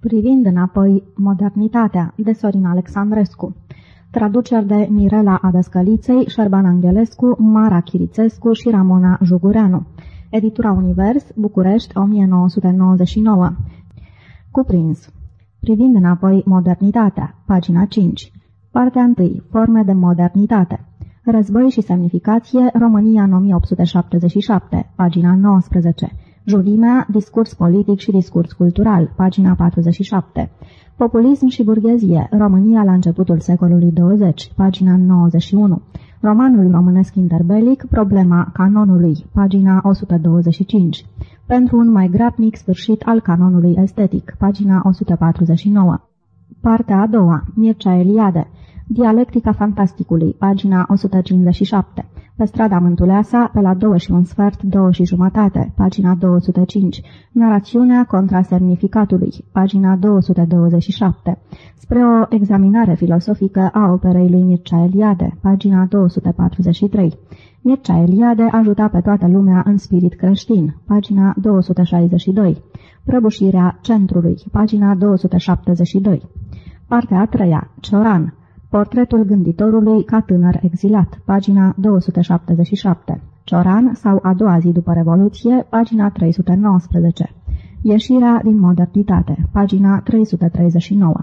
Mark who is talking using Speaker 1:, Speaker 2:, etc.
Speaker 1: Privind înapoi modernitatea, de Sorin Alexandrescu. Traduceri de Mirela Adăscăliței, Șerban Angelescu, Mara Chirițescu și Ramona Jugureanu. Editura Univers, București, 1999. Cuprins. Privind înapoi modernitatea, pagina 5. Partea 1. Forme de modernitate. Război și semnificație, România în 1877, pagina 19. Julimea, discurs politic și discurs cultural, pagina 47. Populism și burghezie, România la începutul secolului 20, pagina 91. Romanul românesc interbelic, problema canonului, pagina 125. Pentru un mai grabnic sfârșit al canonului estetic, pagina 149. Partea a doua, Mircea Eliade, Dialectica fantasticului, pagina 157. Pe strada Mântuleasa, pe la două și un sfert, două și jumătate, pagina 205. Narațiunea contra semnificatului, pagina 227. Spre o examinare filosofică a operei lui Mircea Eliade, pagina 243. Mircea Eliade ajuta pe toată lumea în spirit creștin, pagina 262. Prăbușirea centrului, pagina 272. Partea a treia, Cioran, Portretul gânditorului ca tânăr exilat, pagina 277. Cioran sau a doua zi după Revoluție, pagina 319. Ieșirea din modernitate, pagina 339.